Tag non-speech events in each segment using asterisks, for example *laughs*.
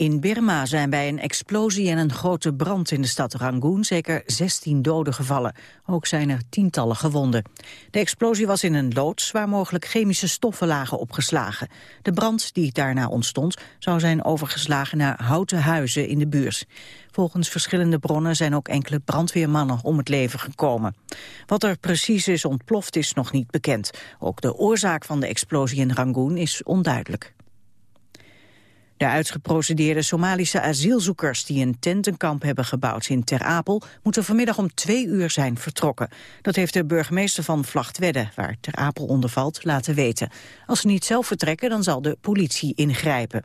In Birma zijn bij een explosie en een grote brand in de stad Rangoon zeker 16 doden gevallen. Ook zijn er tientallen gewonden. De explosie was in een loods waar mogelijk chemische stoffen lagen opgeslagen. De brand die daarna ontstond zou zijn overgeslagen naar houten huizen in de buurt. Volgens verschillende bronnen zijn ook enkele brandweermannen om het leven gekomen. Wat er precies is ontploft is nog niet bekend. Ook de oorzaak van de explosie in Rangoon is onduidelijk. De uitgeprocedeerde Somalische asielzoekers die een tentenkamp hebben gebouwd in Ter Apel moeten vanmiddag om twee uur zijn vertrokken. Dat heeft de burgemeester van Vlachtwedde, waar Ter Apel onder valt, laten weten. Als ze niet zelf vertrekken, dan zal de politie ingrijpen.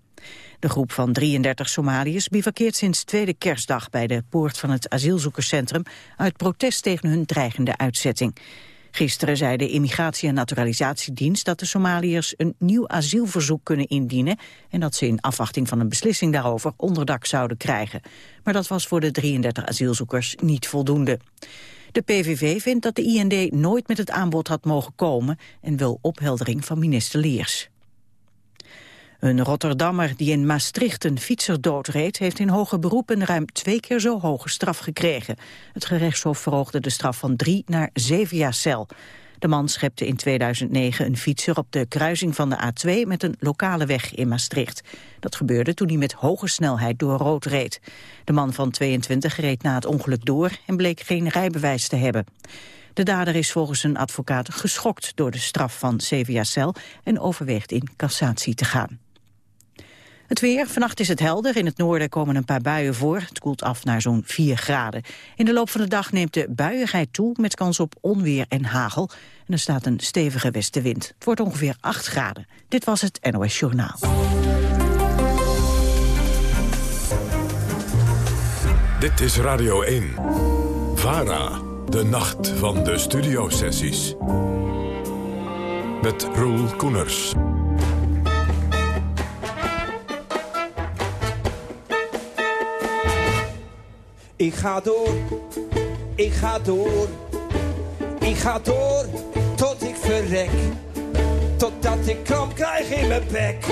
De groep van 33 Somaliërs bivakkeert sinds tweede kerstdag bij de poort van het asielzoekerscentrum uit protest tegen hun dreigende uitzetting. Gisteren zei de Immigratie- en Naturalisatiedienst dat de Somaliërs een nieuw asielverzoek kunnen indienen en dat ze in afwachting van een beslissing daarover onderdak zouden krijgen. Maar dat was voor de 33 asielzoekers niet voldoende. De PVV vindt dat de IND nooit met het aanbod had mogen komen en wil opheldering van minister Leers. Een Rotterdammer die in Maastricht een fietser doodreed... heeft in hoge beroep een ruim twee keer zo hoge straf gekregen. Het gerechtshof verhoogde de straf van drie naar zeven jaar cel. De man schepte in 2009 een fietser op de kruising van de A2 met een lokale weg in Maastricht. Dat gebeurde toen hij met hoge snelheid door rood reed. De man van 22 reed na het ongeluk door en bleek geen rijbewijs te hebben. De dader is volgens een advocaat geschokt door de straf van zeven jaar cel en overweegt in cassatie te gaan. Het weer, vannacht is het helder. In het noorden komen een paar buien voor. Het koelt af naar zo'n 4 graden. In de loop van de dag neemt de buiigheid toe met kans op onweer en hagel. En er staat een stevige westenwind. Het wordt ongeveer 8 graden. Dit was het NOS Journaal. Dit is Radio 1. VARA, de nacht van de studiosessies. Met Roel Koeners. Ik ga door, ik ga door, ik ga door tot ik verrek. Totdat ik kramp krijg in mijn bek.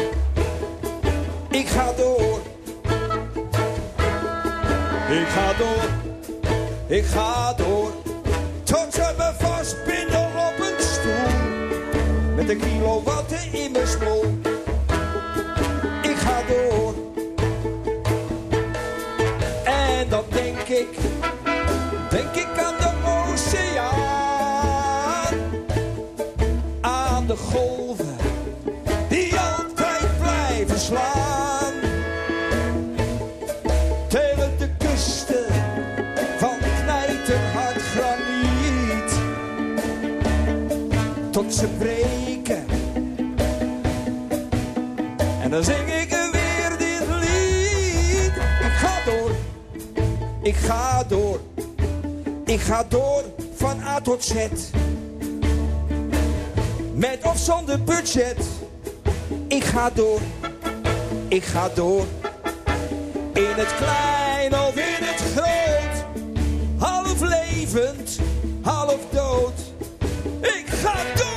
Ik ga door, ik ga door, ik ga door. Tot ze me vastbinden op een stoel. Met een kilo watten in mijn smoel. Denk ik aan de oceaan. Aan de golven, die altijd blijven slaan. Tegen de kusten van knijterhard graniet. Tot ze breken. En dan zing ik Ik ga door, ik ga door van A tot Z. Met of zonder budget. Ik ga door, ik ga door. In het klein of in het groot. Half levend, half dood. Ik ga door.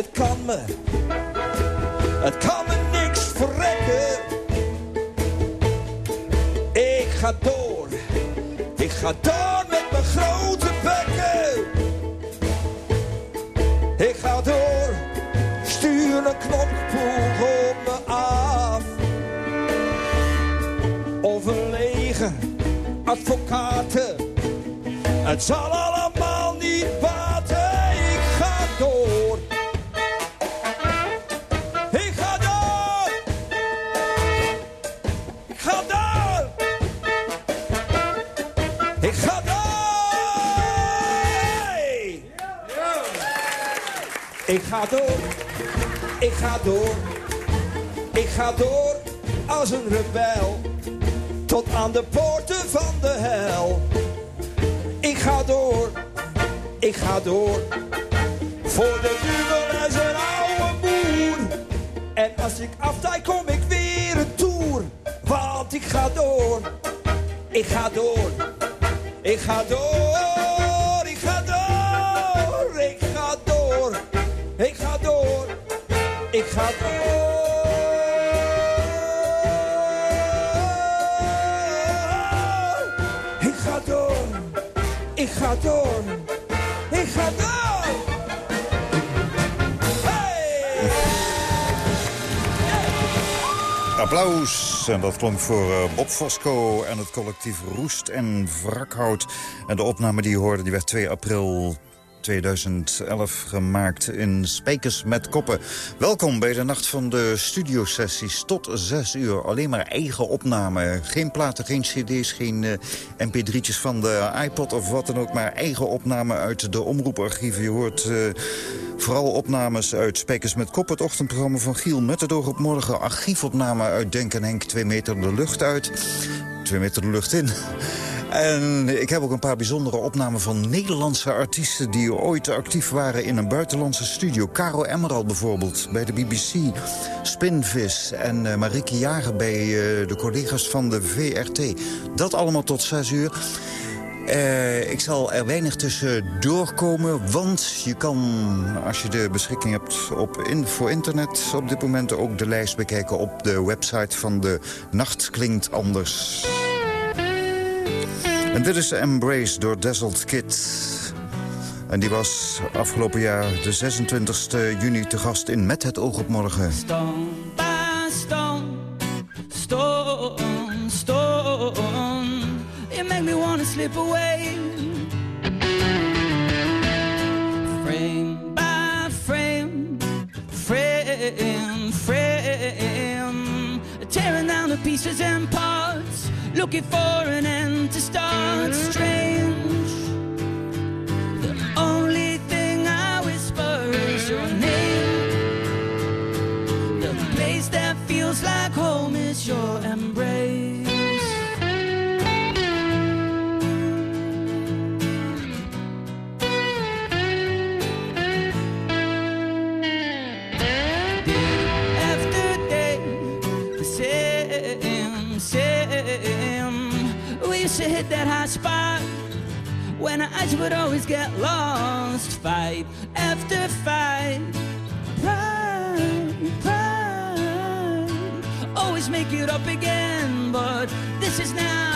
Het kan me, het kan me niks verrekken. Ik ga door, ik ga door met mijn grote bekken. Ik ga door, stuur een knokploeg op me af. Overlegen, advocaten, het zal ga door, ik ga door, ik ga door. Applaus. En dat klonk voor eh, Bob Fosco en het collectief Roest en Wrakhout. En de opname die je hoorde, die werd 2 april 2011 gemaakt in Spijkers met Koppen. Welkom bij de nacht van de studiosessies. Tot 6 uur. Alleen maar eigen opname. Geen platen, geen cd's, geen eh, mp3'tjes van de iPod of wat dan ook. Maar eigen opname uit de omroeparchieven. Je hoort... eh, Vooral opnames uit Spijkers met Kop, het ochtendprogramma van Giel Mettedoor op morgen. Archiefopname uit Denk en Henk, twee meter de lucht uit. Twee meter de lucht in. En ik heb ook een paar bijzondere opnamen van Nederlandse artiesten... die ooit actief waren in een buitenlandse studio. Caro Emerald bijvoorbeeld, bij de BBC. Spinvis en uh, Marieke Jager bij uh, de collega's van de VRT. Dat allemaal tot zes uur. Uh, ik zal er weinig tussen doorkomen, want je kan, als je de beschikking hebt op voor internet... op dit moment ook de lijst bekijken op de website van de Nacht Klinkt Anders. En dit is Embrace door Dazzled Kid. En die was afgelopen jaar de 26 juni te gast in Met het oog op morgen. Stone by stone, stone, stone. You make me wanna slip away. Frame by frame, frame, frame. Tearing down the pieces and parts, looking for an end to start. Strange. When our eyes would always get lost. Fight after fight, pride, pride. Always make it up again, but this is now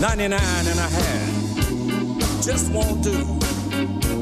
99 and a half just won't do.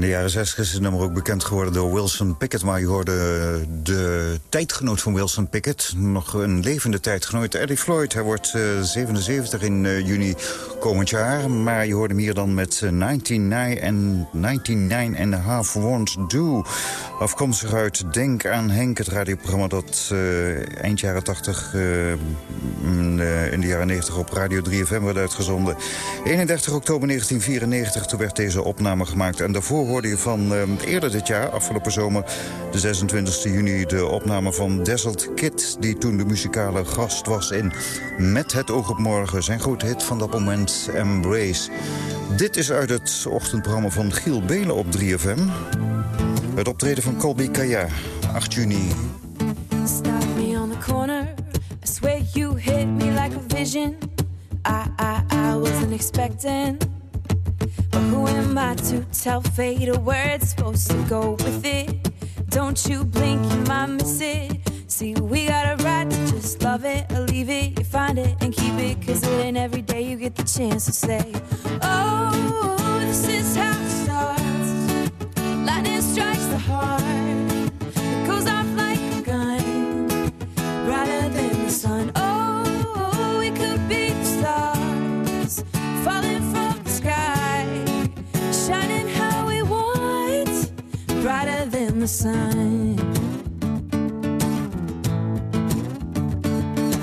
In de jaren 60 is het nummer ook bekend geworden door Wilson Pickett. Maar je hoorde de tijdgenoot van Wilson Pickett. Nog een levende tijdgenoot. Eddie Floyd, hij wordt 77 eh, in uh, juni komend jaar. Maar je hoorde hem hier dan met 99 eh, en 99 and half do. Afkomstig uit Denk aan Henk, het radioprogramma dat eind jaren 80... in de jaren 90 op Radio 3FM werd uitgezonden. 31 oktober 1994, toen werd deze opname gemaakt. En daarvoor hoorde je van eerder dit jaar, afgelopen zomer... de 26 juni, de opname van Desert Kid... die toen de muzikale gast was in Met het oog op morgen. Zijn grote hit van dat moment, Embrace. Dit is uit het ochtendprogramma van Giel Belen op 3FM. Het optreden van Colby Kaya, 8 juni. Stop me on the corner. I swear you hit me like a vision. I, I, I wasn't expecting... But who am I to tell fate a word supposed to go with it? Don't you blink, you might miss it. See, we got a right to just love it or leave it. You find it and keep it, cause it ain't every day you get the chance to say, Oh, this is how it starts. Lightning strikes the heart, it goes off like a gun, brighter than the sun. Oh, we could be stars, falling brighter than the sun.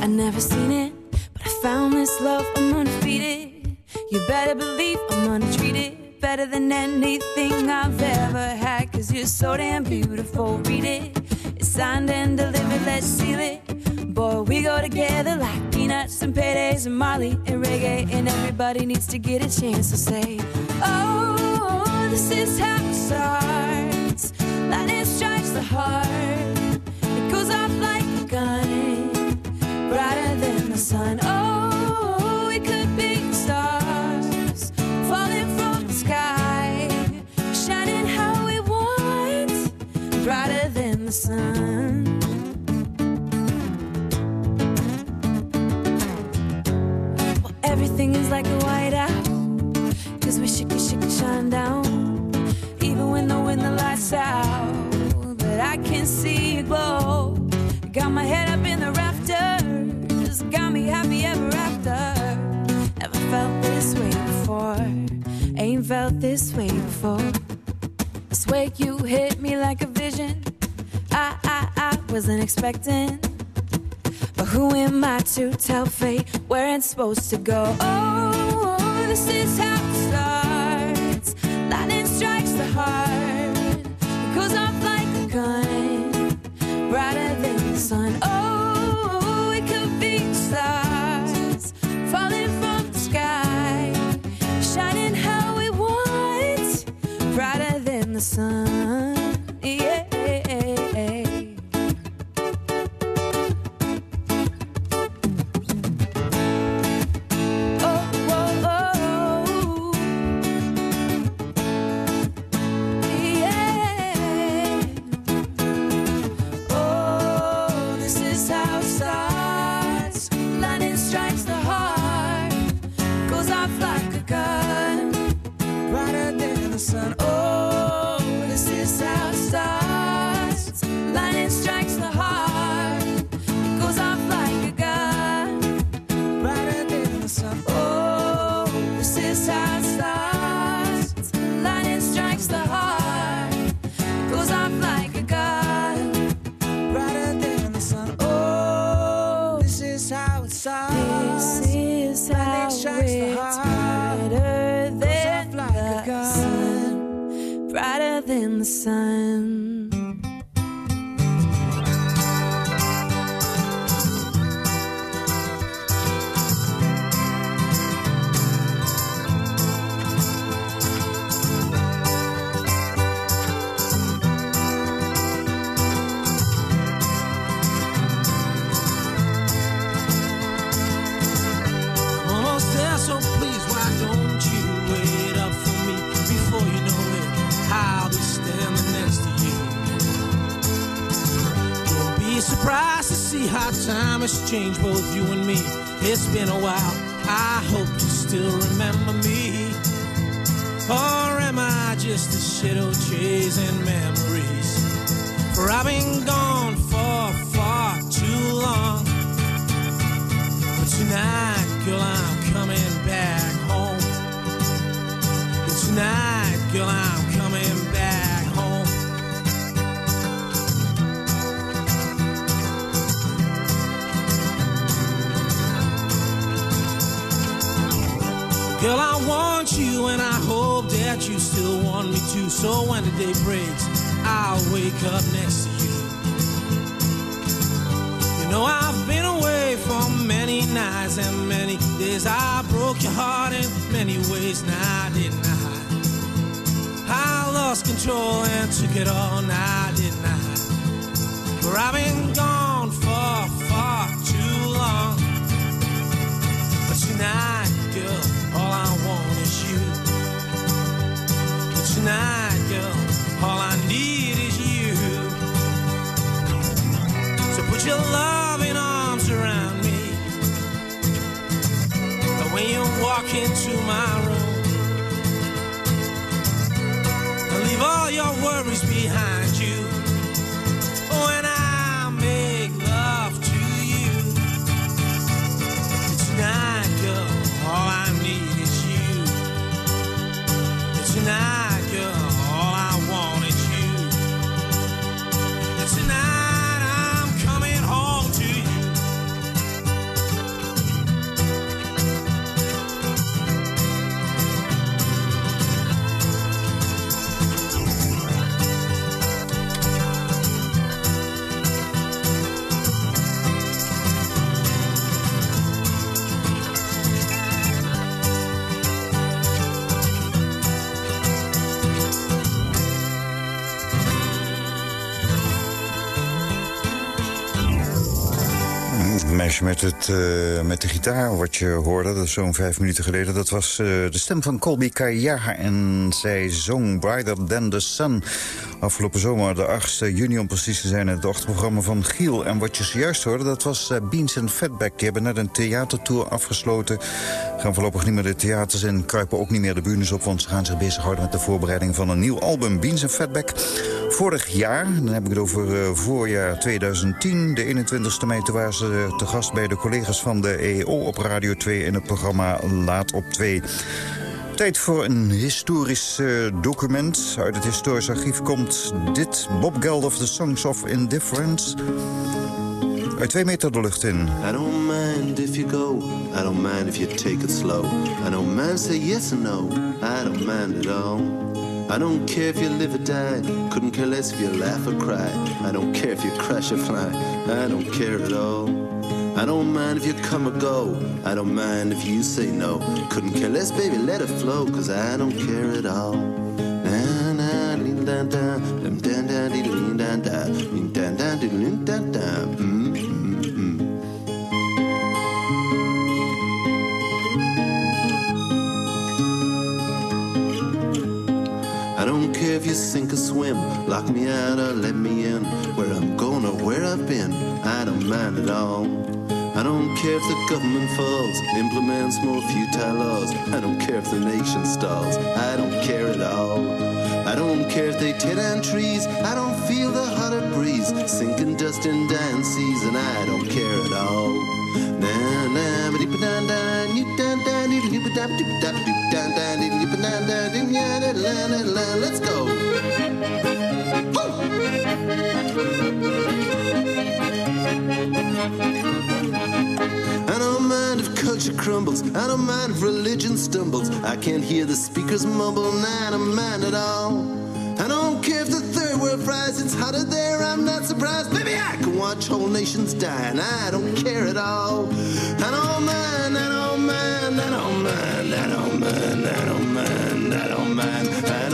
I never seen it, but I found this love, I'm it. You better believe I'm gonna treat it better than anything I've ever had. Cause you're so damn beautiful, read it. It's signed and delivered, let's seal it. Boy, we go together like peanuts and paydays and Molly and reggae. And everybody needs to get a chance to say, Oh, this is how it starts. It goes off like a gun, brighter than the sun. Oh, we could be stars falling from the sky, shining how we want, brighter than the sun. Well, everything is like a cause we it, shake shine down. Even when the wind, the lights out, I can see it glow. Got my head up in the rafters, Just got me happy ever after. Never felt this way before, ain't felt this way before. This way you hit me like a vision, I, I, I wasn't expecting. But who am I to tell fate where it's supposed to go? Oh, this is how it starts. Lightning strikes the heart. Brighter than the sun. Oh, it could be stars falling from the sky, shining how we want, brighter than the sun. in the sun. So when the day breaks, I'll wake up next to you. You know I've been away for many nights and many days. I broke your heart in many ways, now didn't I? I lost control and took it all, now didn't I? For I've been gone for far too long. But tonight, girl, all I want is you. But tonight, into my room, and leave all your worries behind you. Met, het, uh, met de gitaar, wat je hoorde, dat zo'n vijf minuten geleden... dat was uh, de stem van Colby Kaya en zij zong Brighter Than The Sun. Afgelopen zomer, de 8e juni om precies te zijn... het ochtendprogramma van Giel. En wat je zojuist hoorde, dat was uh, Beans and Fatback. Die hebben net een theatertour afgesloten. Gaan voorlopig niet meer de theaters in, kruipen ook niet meer de bühnes op... want ze gaan zich bezighouden met de voorbereiding van een nieuw album. Beans and Fatback. Vorig jaar, dan heb ik het over voorjaar 2010, de 21ste mei... toen waren ze te gast bij de collega's van de EO op Radio 2... in het programma Laat op 2. Tijd voor een historisch uh, document. Uit het historisch archief komt dit. Bob Geldof, The Songs of Indifference. Uit twee meter de lucht in. I don't mind if you go. I don't mind if you take it slow. I don't mind say yes or no. I don't mind at all. I don't care if you live or die. Couldn't care less if you laugh or cry. I don't care if you crash or fly. I don't care at all. I don't mind if you come or go. I don't mind if you say no. Couldn't care less, baby, let it flow, cause I don't care at all. I don't care if you sink or swim, lock me out or let me in. Where I'm going or where I've been, I don't mind at all. I don't care if the government falls, implements more futile laws. I don't care if the nation stalls. I don't care at all. I don't care if they tear down trees. I don't feel the hotter breeze sinking dust in dying seas, and I don't care at all. Na na ba dee da you dee dee ba dee da da dee dee ba dee ya da la la la. Let's go. I don't mind if culture crumbles. I don't mind if religion stumbles. I can't hear the speakers mumble, and I don't mind at all. I don't care if the third world fries, it's hotter there, I'm not surprised. Baby, I can watch whole nations die, and I don't care at all. I don't mind, I don't mind, I don't mind, I don't mind, I don't mind, I don't mind, I don't mind at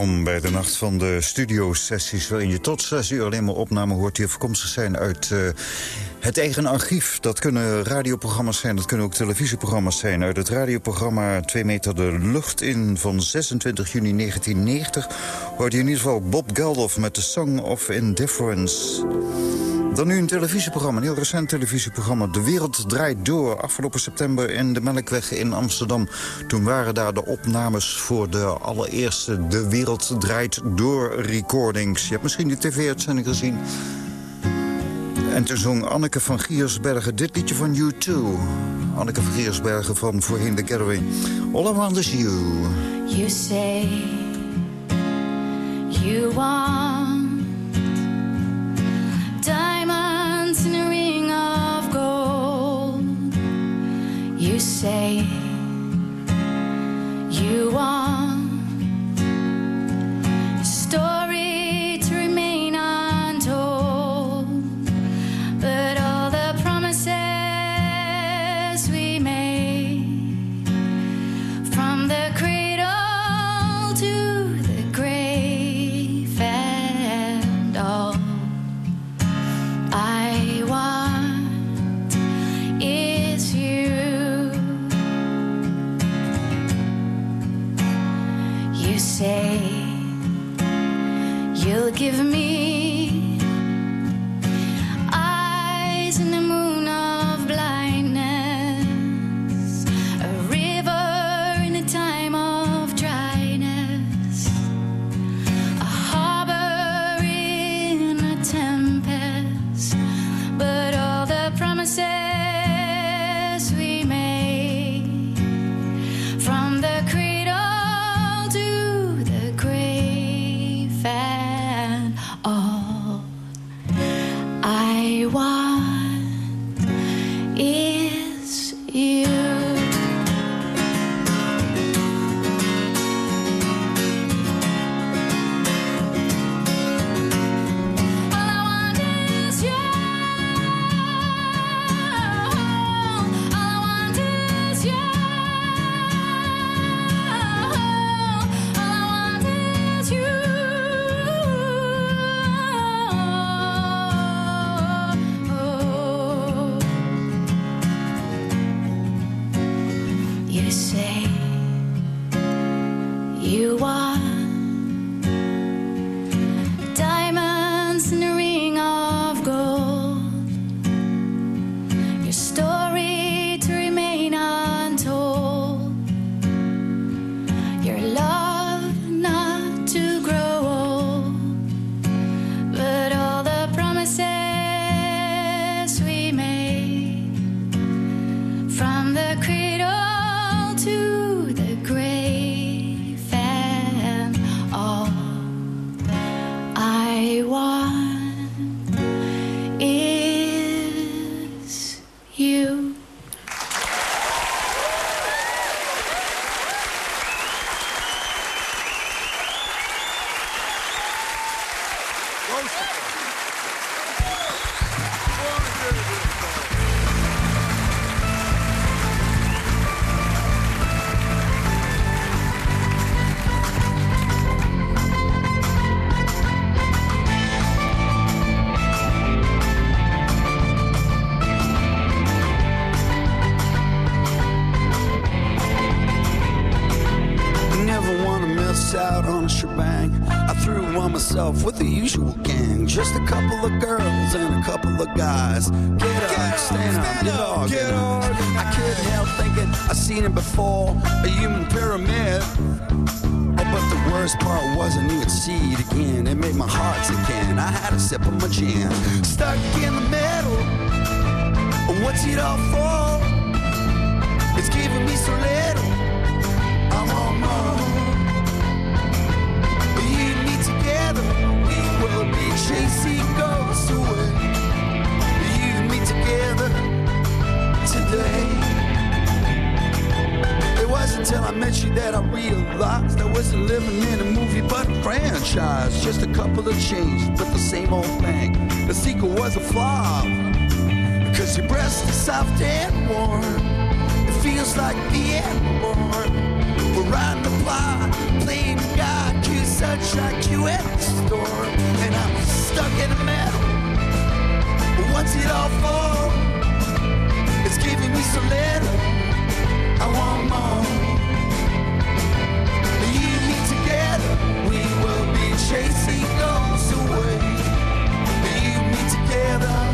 Welkom bij de nacht van de studiosessies... waarin je tot zes uur alleen maar opnamen hoort... die afkomstig zijn uit eh, het eigen archief. Dat kunnen radioprogramma's zijn, dat kunnen ook televisieprogramma's zijn. Uit het radioprogramma 2 meter de lucht in van 26 juni 1990... hoort je in ieder geval Bob Geldof met The Song of Indifference... Dan nu een televisieprogramma, een heel recent televisieprogramma. De Wereld Draait Door. Afgelopen september in de Melkweg in Amsterdam. Toen waren daar de opnames voor de allereerste De Wereld Draait Door recordings. Je hebt misschien die tv-uitzending gezien. En toen zong Anneke van Giersbergen dit liedje van U2. Anneke van Giersbergen van voorheen The Gathering. All I Want Is You. You say you want in a ring of gold. You say you want. Give me myself with the usual gang. Just a couple of girls and a couple of guys. Get up, stand, up, get on, get on. I couldn't help thinking I seen it before. A human pyramid. Oh, but the worst part wasn't even see it again. It made my heart sick and I had a sip of my gin. Stuck in the middle. What's it all for? It's giving me so little. I want more. You chasing ghosts away. You and me together today. It wasn't until I met you that I realized I wasn't living in a movie but a franchise. Just a couple of changes, but the same old thing. The sequel was a flop. Cause your breast is soft and warm. It feels like being born. We're riding the block, playing God, such like you storm. And I'm stuck in the middle. What's it all for? It's giving me so little. I want more. You and me together, we will be chasing ghosts away. You and me together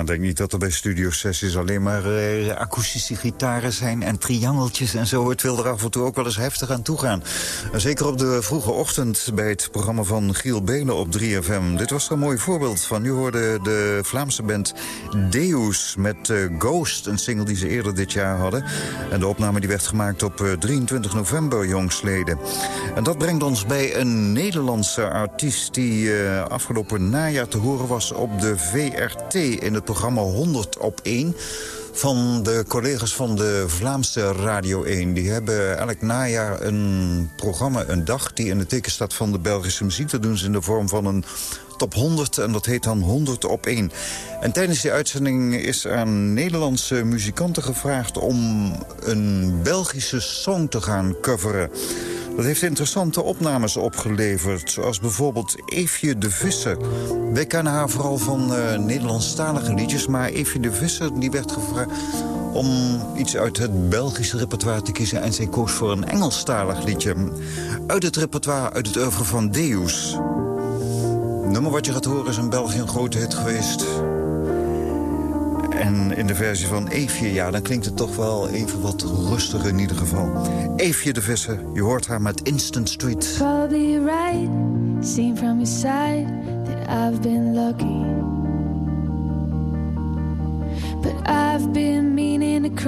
ik denk niet dat er bij studiosessies alleen maar eh, akoestische gitaren zijn... en triangeltjes en zo. Het wil er af en toe ook wel eens heftig aan toe gaan. En zeker op de vroege ochtend bij het programma van Giel Belen op 3FM. Dit was er een mooi voorbeeld van. Nu hoorde de Vlaamse band Deus met eh, Ghost, een single die ze eerder dit jaar hadden. En de opname die werd gemaakt op eh, 23 november, jongsleden. En dat brengt ons bij een Nederlandse artiest... die eh, afgelopen najaar te horen was op de VRT in het programma 100 op 1 van de collega's van de Vlaamse Radio 1. Die hebben elk najaar een programma, een dag... die in het teken staat van de Belgische muziek. Dat doen ze in de vorm van een top 100 en dat heet dan 100 op 1. En tijdens die uitzending is aan Nederlandse muzikanten gevraagd... om een Belgische song te gaan coveren. Dat heeft interessante opnames opgeleverd. Zoals bijvoorbeeld Eefje de Visser. Wij kennen haar vooral van uh, Nederlandstalige liedjes. Maar Eefje de Visser die werd gevraagd om iets uit het Belgische repertoire te kiezen. En zij koos voor een Engelstalig liedje. Uit het repertoire, uit het oeuvre van Deus. Nummer wat je gaat horen is in België een grote hit geweest. En in de versie van Eefje, ja, dan klinkt het toch wel even wat rustiger in ieder geval. Eefje de Visser, je hoort haar met Instant Street. Probably right, seen from your side that I've been. But I've been meaning to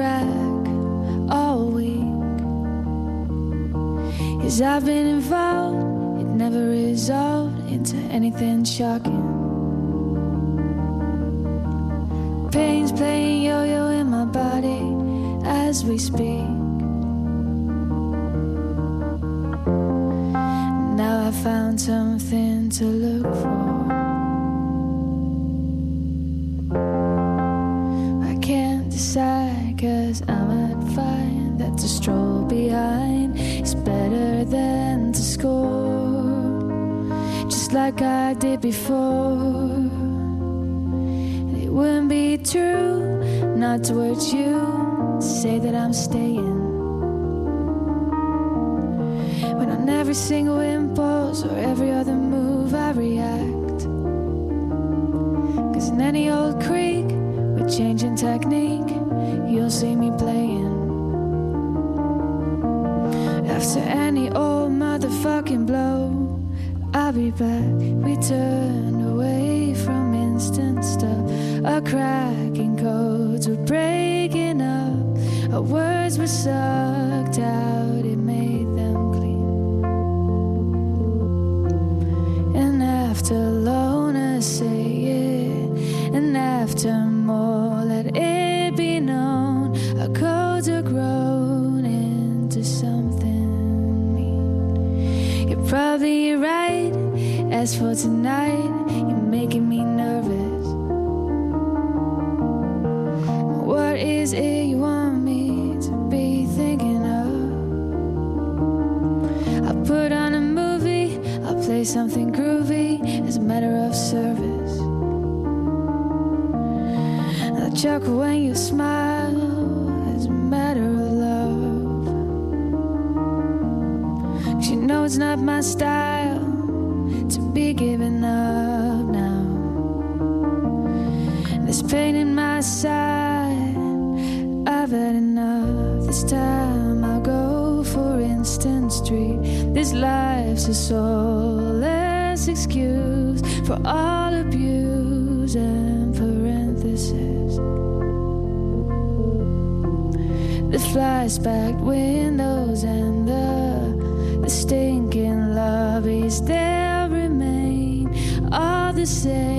involved, never resolved into anything shocking. Pain's playing yo-yo in my body as we speak. Now I found something to look for. I can't decide cause I might find that to stroll behind is better Like I did before. It wouldn't be true not towards you to say that I'm staying. When on every single impulse or every other move I react. Cause in any old creek with changing technique, you'll see me playing. After any old motherfucking blow, We turned away from instant stuff. Our cracking codes were breaking up. Our words were sucked out. As for tonight, you're making me nervous. What is it you want me to be thinking of? I'll put on a movie, I'll play something groovy as a matter of service. I'll chuckle when you smile as a matter of love. Cause you know it's not my style giving up now. This pain in my side, I've had enough. This time I'll go for Instant Street. This life's a soulless excuse for all abuse and parenthesis. The fly-specked windows and the, the stinking they'll remain all same,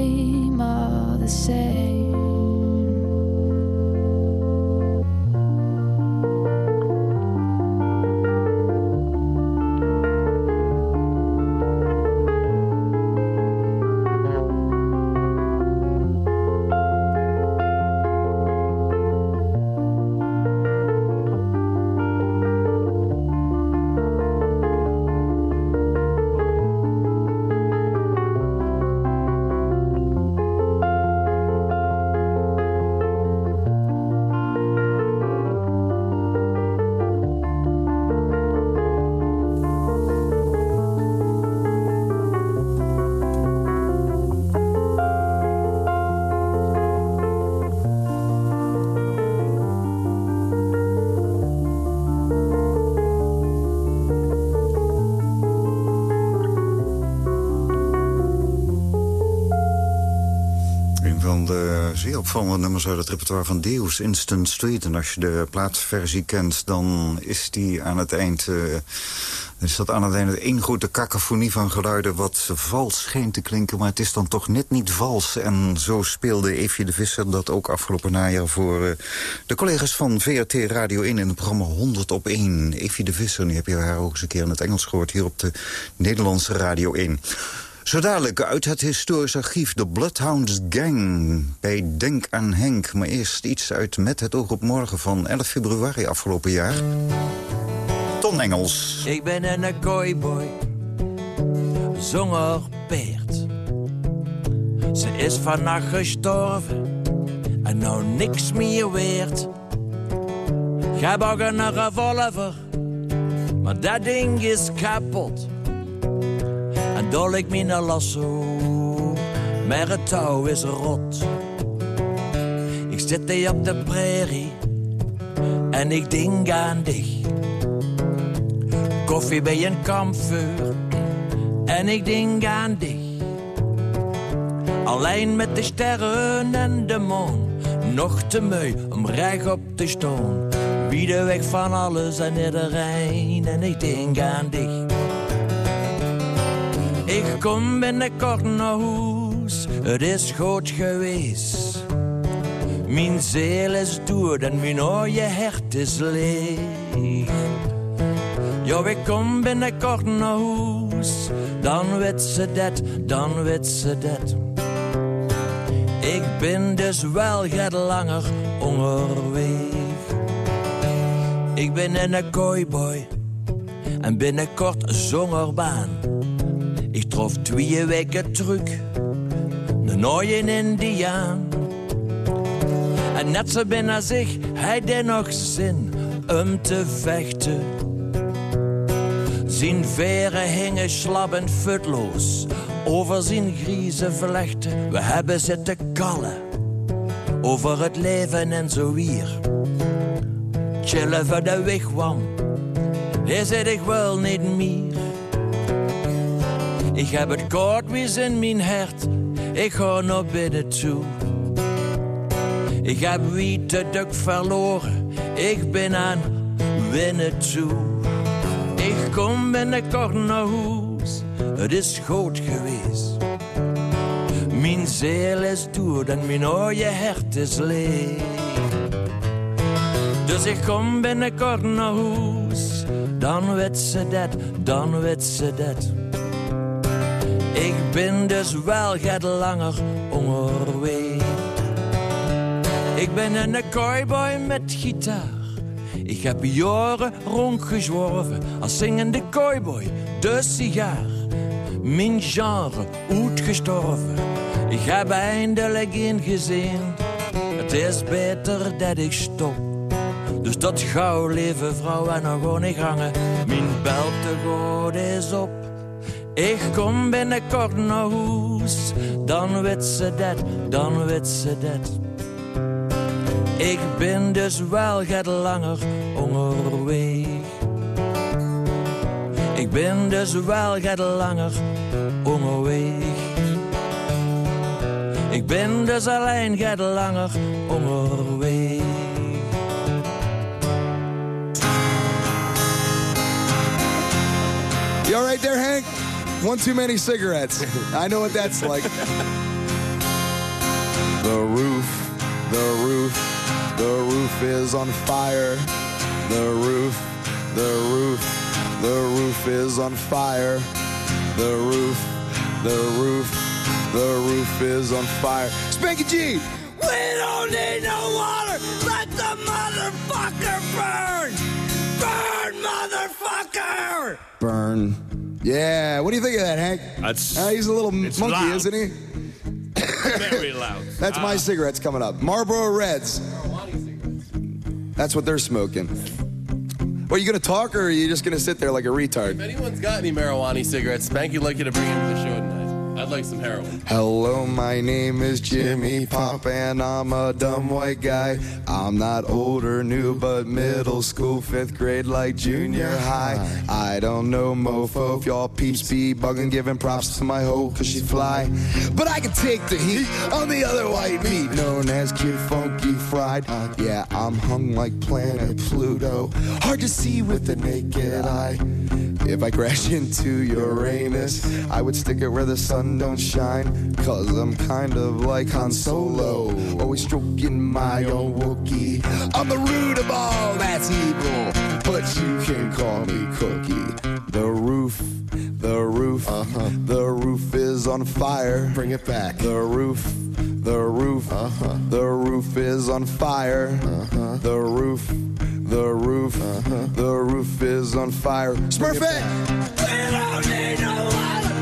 zeer opvallende nummers uit het repertoire van Deus, Instant Street. En als je de plaatversie kent, dan is die aan het eind... eh, is dat aan het eind één grote cacophonie van geluiden... wat vals schijnt te klinken, maar het is dan toch net niet vals. En zo speelde Eefje de Visser dat ook afgelopen najaar... voor eh, de collega's van VRT Radio 1 in het programma 100 op 1. Eefje de Visser, nu heb je haar ook eens een keer in het Engels gehoord... hier op de Nederlandse Radio 1. Zo dadelijk uit het historisch archief de Bloodhounds Gang bij Denk aan Henk. Maar eerst iets uit Met het oog op morgen van 11 februari afgelopen jaar. Ton Engels. Ik ben een cowboy, zonger peert. Ze is vannacht gestorven en nou niks meer weert. Ik heb ook een revolver, maar dat ding is kapot. Dol ik mijn lasso, maar het touw is rot. Ik zit hier op de prairie en ik denk aan dich. Koffie bij een kampvuur en ik denk aan dich. Alleen met de sterren en de maan, nog te mooi om recht op te staan. Wie de weg van alles en iedereen en ik denk aan dich. Ik kom binnenkort naar huis, het is goed geweest. Mijn ziel is dood en mijn mooie hart is leeg. Ja, ik kom binnenkort naar huis, dan weet ze dat, dan weet ze dat. Ik ben dus wel gaat langer onderweg. Ik ben een cowboy en binnenkort zongerbaan. Ik trof twee weken terug, een nooie Indiaan. En net zo binnen zich, hij deed nog zin om te vechten. Zijn veren hingen slappend futloos over zijn grieze vlechten. We hebben zitten kallen over het leven en zo weer. Chillen voor de wigwam, is het ik wel niet meer. Ik heb het mis in mijn hart, ik ga naar binnen toe. Ik heb wie te duk verloren, ik ben aan winnen toe. Ik kom binnenkort naar huis, het is goed geweest. Mijn ziel is dood en mijn mooie hart is leeg. Dus ik kom binnenkort naar huis, dan weet ze dat, dan weet ze dat. Ik ben dus wel gaat langer onderweg. Ik ben een cowboy met gitaar. Ik heb jaren rondgezworven als zingende cowboy, de sigaar. Mijn genre uitgestorven. Ik heb eindelijk ingezien. Het is beter dat ik stop. Dus tot gauw, lieve vrouw, en dan gewoon ik hangen. Mijn bel te goed is op. Ik kom binnenkort naar huis, dan weet ze dat, dan weet ze dat. Ik ben dus wel gaat langer onderweg. Ik ben dus wel gaat langer onderweg. Ik ben dus alleen gaat langer onderweg. One too many cigarettes. I know what that's like. the roof, the roof, the roof is on fire. The roof, the roof, the roof is on fire. The roof, the roof, the roof is on fire. Spanky G! We don't need no water. Let the motherfucker burn. Burn, motherfucker. Burn. Yeah, what do you think of that, Hank? That's. Uh, he's a little monkey, loud. isn't he? Very *laughs* loud. That's my Ah. cigarettes coming up. Marlboro Reds. That's what they're smoking. Well, you gonna talk or are you just gonna sit there like a retard? If anyone's got any marijuana cigarettes, Spanky would like you to bring them to the show tonight. I'd like some heroin. Hello, my name is Jimmy Pop, and I'm a dumb white guy. I'm not old or new, but middle school, fifth grade, like junior high. I don't know, mofo, if y'all peeps be bugging, giving props to my hoe, cause she fly. But I can take the heat on the other white meat, known as Kid Funky Fried. Uh, yeah, I'm hung like planet Pluto, hard to see with the naked eye. If I crash *laughs* into Uranus, I would stick it where the sun don't shine. Cause I'm kind of like Han Solo, always stroking my own Wookiee. I'm the root of all that's evil, but you can call me Cookie. The roof, the roof, uh-huh. the roof is on fire. Bring it back. The roof, the roof, uh-huh. the roof is on fire. Uh-huh. The roof, the roof, uh-huh. the roof is on fire. Smurfette! We don't need no water.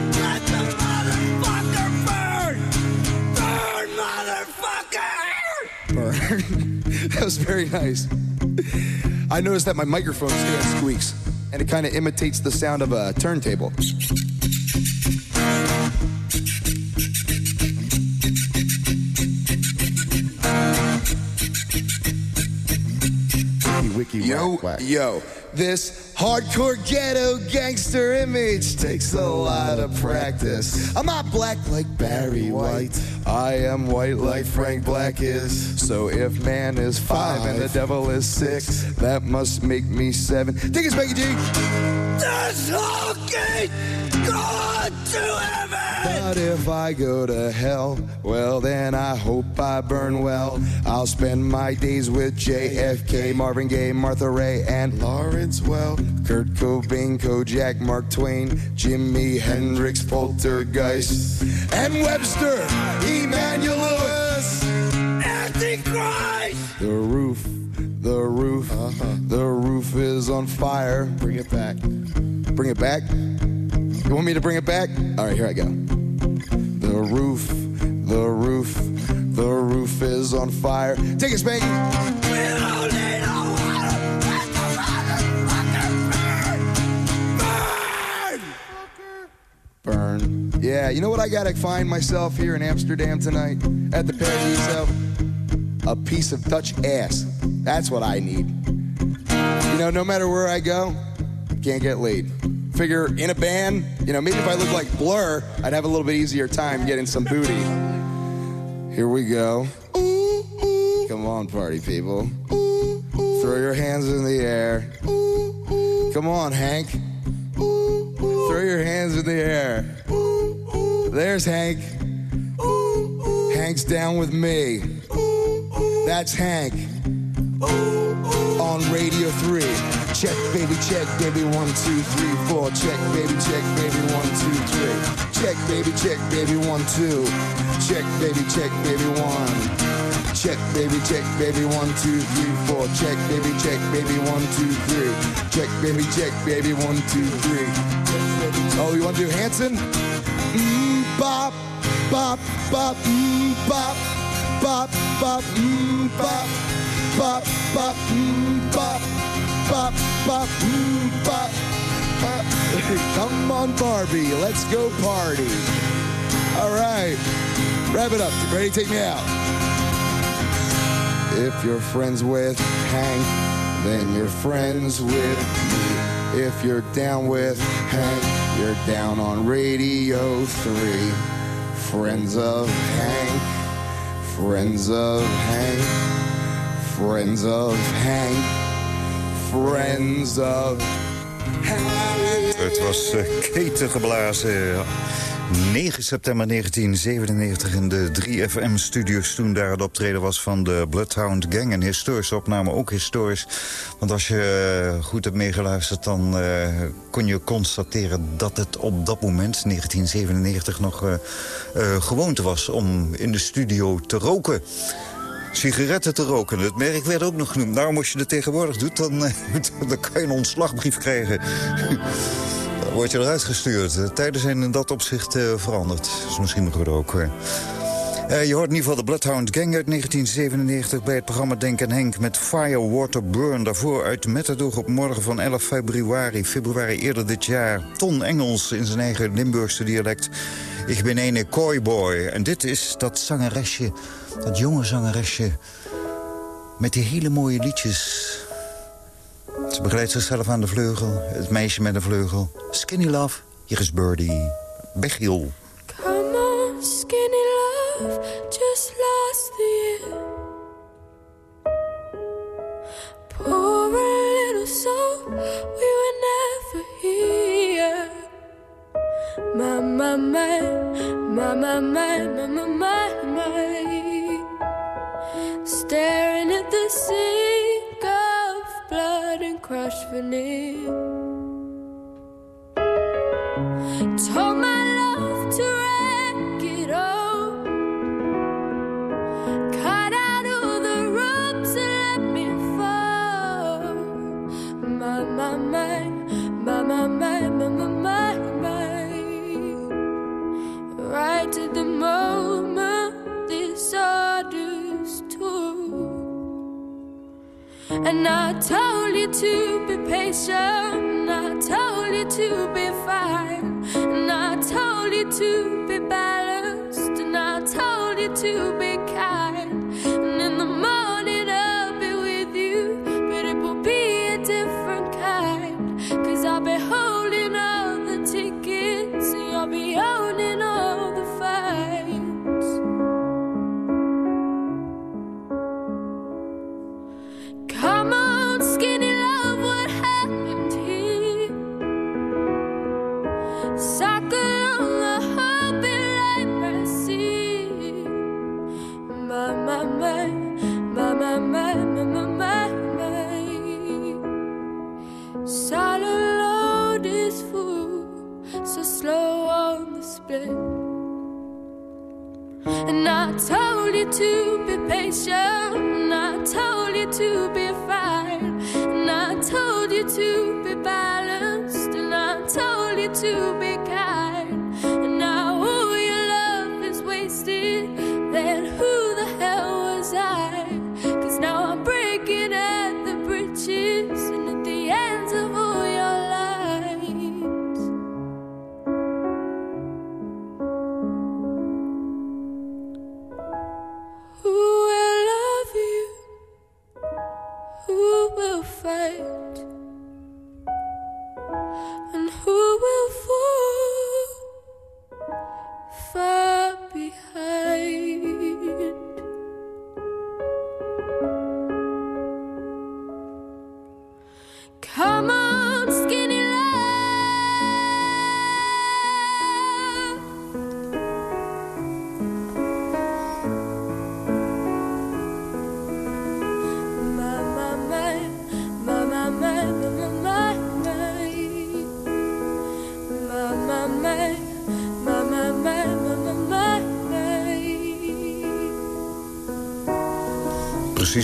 *laughs* that was very nice. I noticed that my microphone stand squeaks, and it kind of imitates the sound of a turntable. yo, yo, this hardcore ghetto gangster image takes a lot of practice. I'm not black like Barry White. I am white like Frank Black is. So if man is five, and the devil is six, that must make me seven. Take us, Becky G. This whole gate going to heaven. But if I go to hell, well then I hope I burn well. I'll spend my days with JFK, Marvin Gaye, Martha Ray, and Lawrence Well, Kurt Cobain, Kojak, Mark Twain, Jimi Hendrix, Poltergeist, and Webster, Emmanuel Lewis, Antichrist. The roof, the roof, uh-huh. the roof is on fire. Bring it back. Bring it back. You want me to bring it back? All right, here I go. The roof, the roof, the roof is on fire. Take it, Spanky. We don't need no water. Let the motherfucker burn. Burn. Burn. Yeah, you know what I gotta find myself here in Amsterdam tonight at the Paradiso? A piece of Dutch ass. That's what I need. You know, no matter where I go, can't get laid. Figure in a band, you know, maybe if I look like Blur, I'd have a little bit easier time getting some booty. Here we go. Come on, party people. Throw your hands in the air. Come on, Hank. Throw your hands in the air. There's Hank. Hank's down with me. That's Hank. On Radio 3. Check, baby, check, baby, one, two, three, four. Check, baby, check, baby, one, two, three. Check, baby, check, baby, one, two. Check, baby, check, baby, one. Check, baby, check, baby, one, two, three, four. Check, baby, check, baby, one, two, three. Check, baby, check, baby, one, two, three. Oh, you want to do Hanson? Mmm, bop, bop, bop, mmm, bop, bop, bop, mmm, bop, bop, bop, mmm, bop, bop, bop, bop. bop. *laughs* Come on, Barbie, let's go party. All right, wrap it up. Ready? Take me out. If you're friends with Hank, then you're friends with me. If you're down with Hank, you're down on Radio 3. Friends of Hank, friends of Hank, friends of Hank, friends of. Het was uh, keten geblazen. 9 september 1997 in de 3FM-studios... toen daar het optreden was van de Bloodhound Gang. Een historische opname, ook historisch. Want als je uh, goed hebt meegeluisterd... dan uh, kon je constateren dat het op dat moment, 1997... nog gewoonte was om in de studio te roken sigaretten te roken. Het merk werd ook nog genoemd. Nou, als je het tegenwoordig doet, dan, *laughs* dan kan je een ontslagbrief krijgen. *laughs* Dan word je eruit gestuurd. De tijden zijn in dat opzicht uh, veranderd. Dat is misschien goed ook. Uh, je hoort in ieder geval de Bloodhound Gang uit 1997... bij het programma Denk en Henk met Fire, Water, Burn. Daarvoor uit Metadog op morgen van 11 februari. Februari eerder dit jaar. Ton Engels in zijn eigen Limburgse dialect. Ik ben een kooiboy. En dit is dat zangeresje, dat jonge zangeresje... met die hele mooie liedjes... Ze begeleidt zichzelf aan de vleugel. Het meisje met een vleugel. Skinny Love, hier is Birdie. Bechiel. Come on, skinny love, just last the year. Pour a little soul, we were never here. My, my, my, my, my, my, my, my, my. Staring at the sink of blood and crushed veneer. Told my And I told you to be patient. I told you to be fine. And I told you to be balanced. And I told you to be kind. Come on,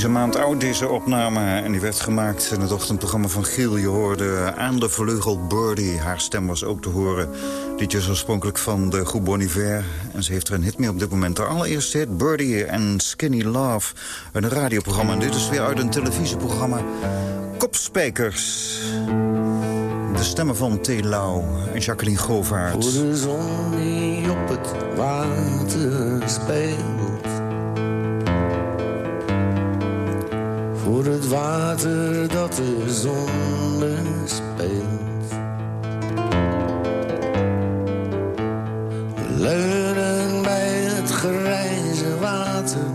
een maand oud deze opname. En die werd gemaakt in het ochtendprogramma van Giel. Je hoorde aan de vleugel Birdie. Haar stem was ook te horen. Liedje is oorspronkelijk van de groep Bon Iver. En ze heeft er een hit mee op dit moment. De allereerste hit, Birdie en Skinny Love. Een radioprogramma. En dit is weer uit een televisieprogramma. Kopspijkers. De stemmen van T. Lau en Jacqueline Govaert. De zon op het water speelt. Voor het water dat de zonde speelt. We leunen bij het grijze water.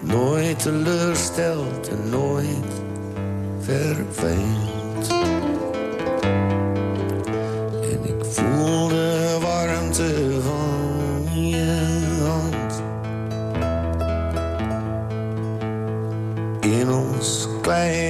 Nooit teleurstelt en nooit verveelt. claim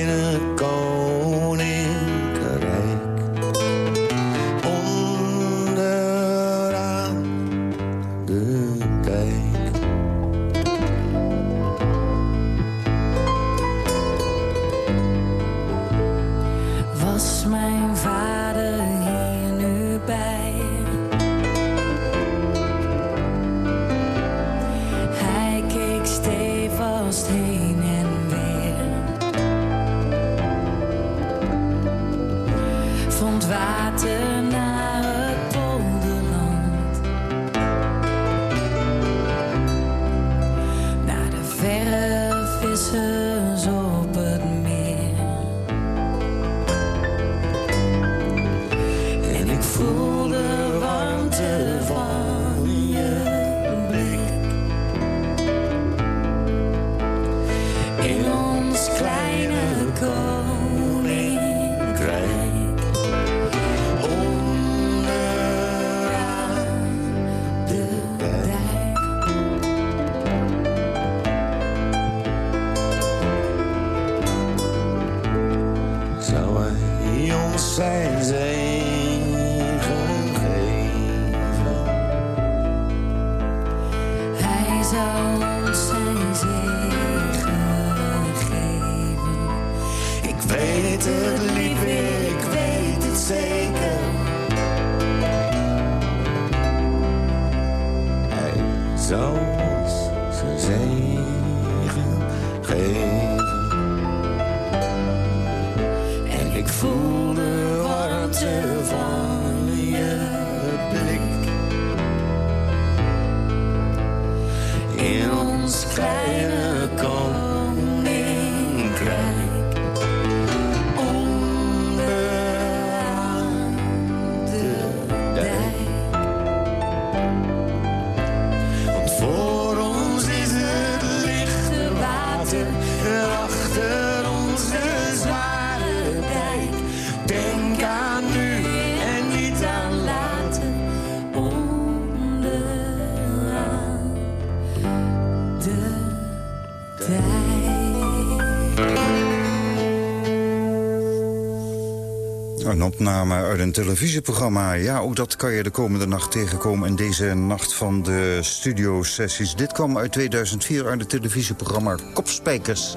opname uit een televisieprogramma. Ja, ook dat kan je de komende nacht tegenkomen in deze nacht van de studiosessies. Dit kwam uit 2004 uit het televisieprogramma Kopspijkers.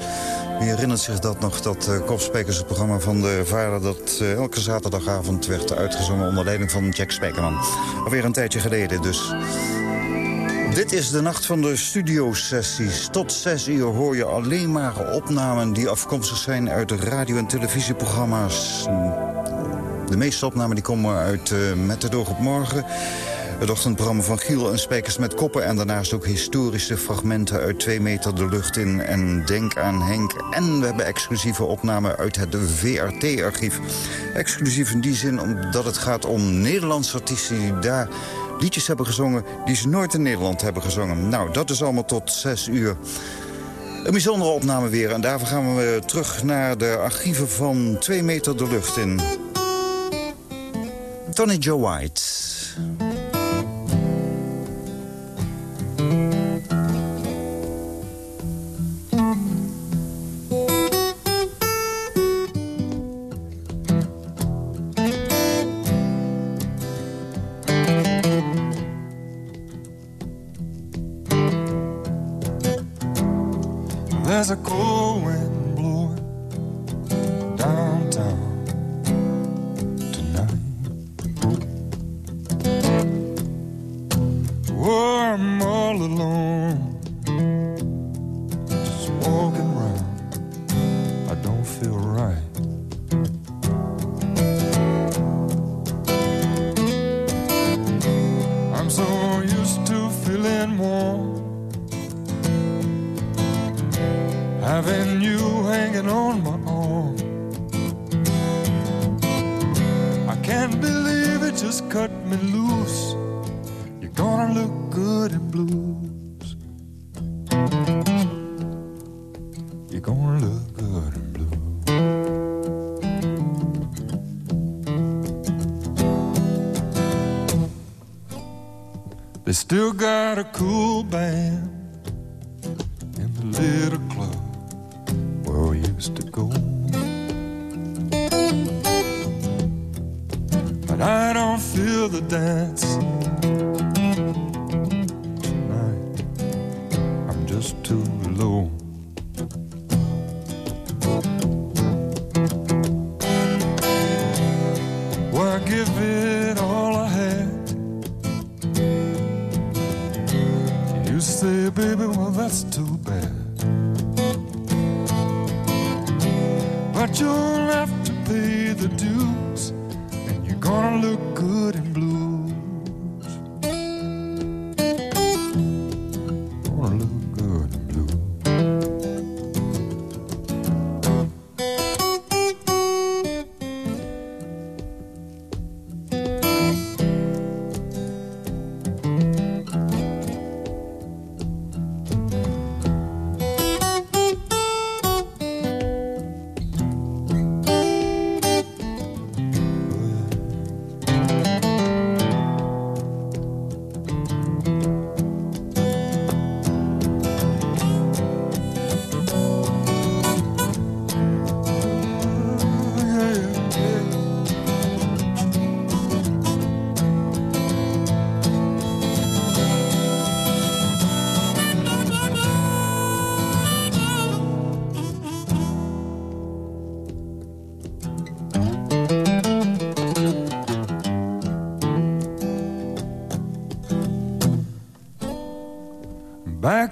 Wie herinnert zich dat nog, dat uh, Kopspijkers, het programma van de vader... dat uh, elke zaterdagavond werd uitgezongen onder leiding van Jack Spijkerman. Alweer een tijdje geleden dus. Dit is de nacht van de studiosessies. Tot zes uur hoor je alleen maar opnamen die afkomstig zijn uit de radio- en televisieprogramma's. De meeste opnamen die komen uit uh, Met de Doog op Morgen. Het ochtendprogramma van Giel en Spijkers met Koppen. En daarnaast ook historische fragmenten uit twee meter de lucht in. En Denk aan Henk. En we hebben exclusieve opnamen uit het VRT-archief. Exclusief in die zin omdat het gaat om Nederlandse artiesten die daar liedjes hebben gezongen... die ze nooit in Nederland hebben gezongen. Nou, dat is allemaal tot zes uur. Een bijzondere opname weer. En daarvoor gaan we terug naar de archieven van twee meter de lucht in. Tony Joe White. They still got a cool band and the little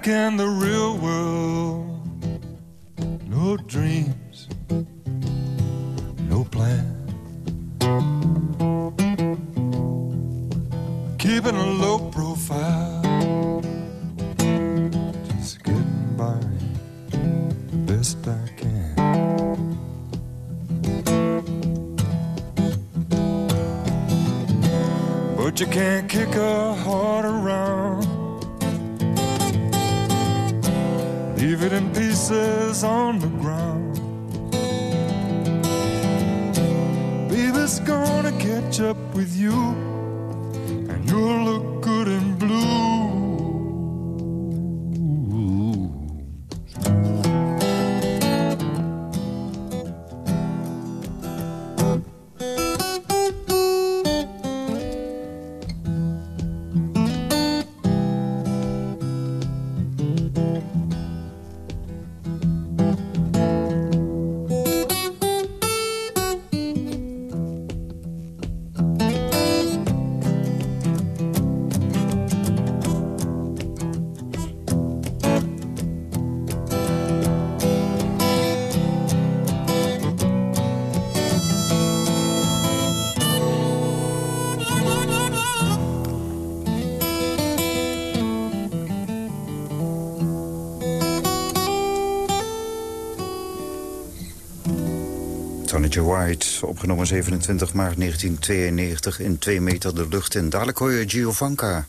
back in the real world. Elijah White, opgenomen 27 maart 1992 in 2 meter de lucht. in dadelijk hoor je Giovanka.